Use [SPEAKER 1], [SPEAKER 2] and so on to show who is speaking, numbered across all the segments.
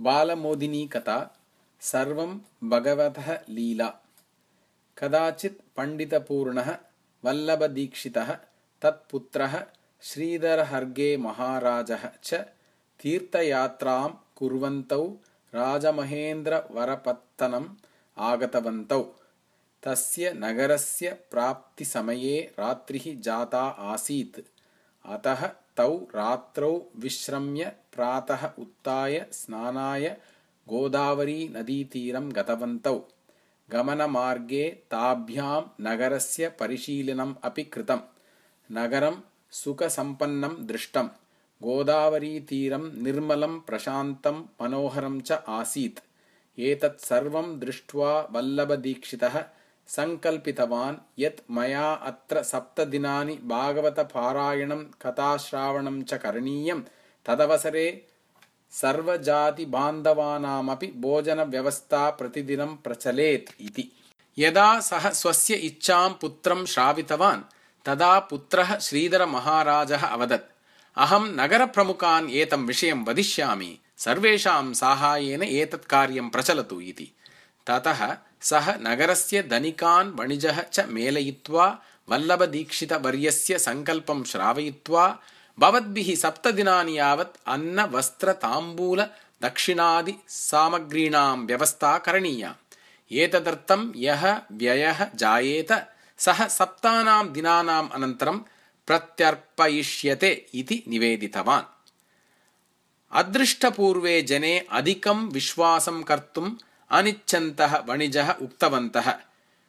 [SPEAKER 1] बालमोदिनीकथा सर्वं भगवतः लीला। कदाचित् पण्डितपूर्णः वल्लभदीक्षितः तत्पुत्रः श्रीधरहर्गे महाराजः च तीर्थयात्रां कुर्वन्तौ राजमहेन्द्रवरपत्तनम् आगतवन्तौ। तस्य नगरस्य प्राप्तिसमये रात्रिः जाता आसीत्। अतः तौ रात्रौ विश्रम्य प्रातः उत्थाय स्नानाय गोदावरीनदीतीरं गतवन्तौ। गमनमार्गे ताभ्यां नगरस्य परिशीलनम् अपि कृतम्। नगरं सुखसम्पन्नं दृष्टं गोदावरीतीरं निर्मलं प्रशान्तं मनोहरं च आसीत्। एतत् सर्वं दृष्ट्वा वल्लभदीक्षितः सङ्कल्पितवान् यत् मया अत्र सप्तदिनानि भागवतपारायणं कथाश्रावणं च करणीयं तदवसरे सर्वजातिबान्धवानामपि भोजनव्यवस्था प्रतिदिनं प्रचलेत् इति। यदा सः स्वस्य इच्छां पुत्रं श्रावितवान् तदा पुत्रः श्रीधरमहाराजः अवदत् अहं नगरप्रमुखान् एतं विषयं वदिष्यामि सर्वेषां साहाय्येन एतत् कार्यं प्रचलतु इति। ततः सः नगरस्य धनिकान् वणिजः च मेलयित्वा वल्लभदीक्षितवर्यस्य सङ्कल्पं श्रावयित्वा भवद्भिः सप्तदिनानि यावत् अन्नवस्त्रताम्बूलदक्षिणादिसामग्रीणां व्यवस्था करणीया। एतदर्थं यः व्ययः जायेत सः सप्तानां दिनानाम् अनन्तरं प्रत्यर्पयिष्यते इति निवेदितवान्। अदृष्टपूर्वे जने अधिकं विश्वासं कर्तुम् अनिच्छन्तः वणिजः उक्तवन्तः।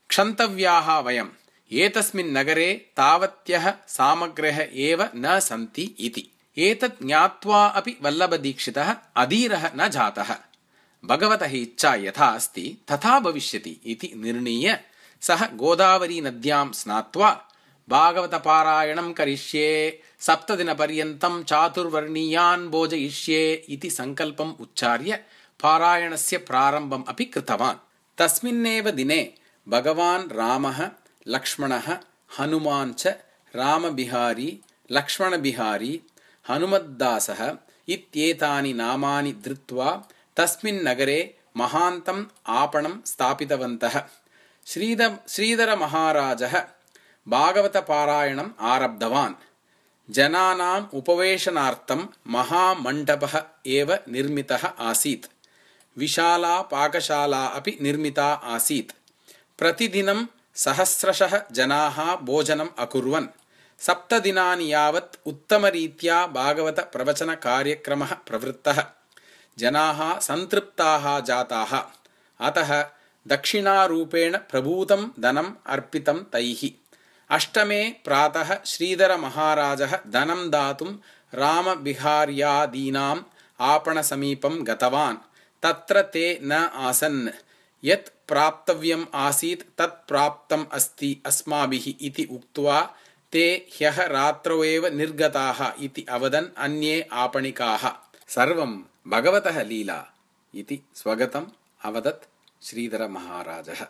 [SPEAKER 1] क्षन्तव्याः वयम् एतस्मिन् नगरे तावत्यः सामग्र्यः एव न सन्ति इति। एतत् ज्ञात्वा अपि वल्लभदीक्षितः अधीरः न जातः। भगवतः इच्छा यथा अस्ति तथा भविष्यति इति निर्णीय सः गोदावरीनद्यां स्नात्वा भागवतपारायणं करिष्ये सप्तदिनपर्यन्तं चातुर्वर्णीयान् भोजयिष्ये इति सङ्कल्पम् उच्चार्य पारायणस्य प्रारम्भम् अपि कृतवान्। तस्मिन्नेव दिने भगवान् रामः लक्ष्मणः हनुमान् च रामबिहारी लक्ष्मणबिहारी हनुमद्दासः इत्येतानि नामानि धृत्वा तस्मिन् नगरे महान्तम् आपणं स्थापितवन्तः। श्रीद श्रीधरमहाराजः भागवतपारायणम् आरब्धवान्। जनानाम् उपवेशनार्थं महामण्डपः एव निर्मितः आसीत्। विशाला पाकशाला अपि निर्मिता आसीत्। प्रतिदिनं सहस्रशः जनाः भोजनम् अकुर्वन्। सप्तदिनानि यावत् उत्तमरीत्या भागवतप्रवचनकार्यक्रमः प्रवृत्तः। जनाः सन्तृप्ताः जाताः। अतः दक्षिणारूपेण प्रभूतं धनम् अर्पितं तैः। अष्टमे प्रातः श्रीधरमहाराजः धनं दातुं रामबिहार्यादीनाम् आपणसमीपं गतवान्। तत्र ते न आसन् यत् प्राप्तव्यम् आसीत् तत् प्राप्तम् अस्ति अस्माभिः इति उक्त्वा ते ह्यः रात्रौ एव निर्गताः इति अवदन् अन्ये आपणिकाः। सर्वं भगवतः लीला इति स्वगतम् अवदत् श्रीधरमहाराजः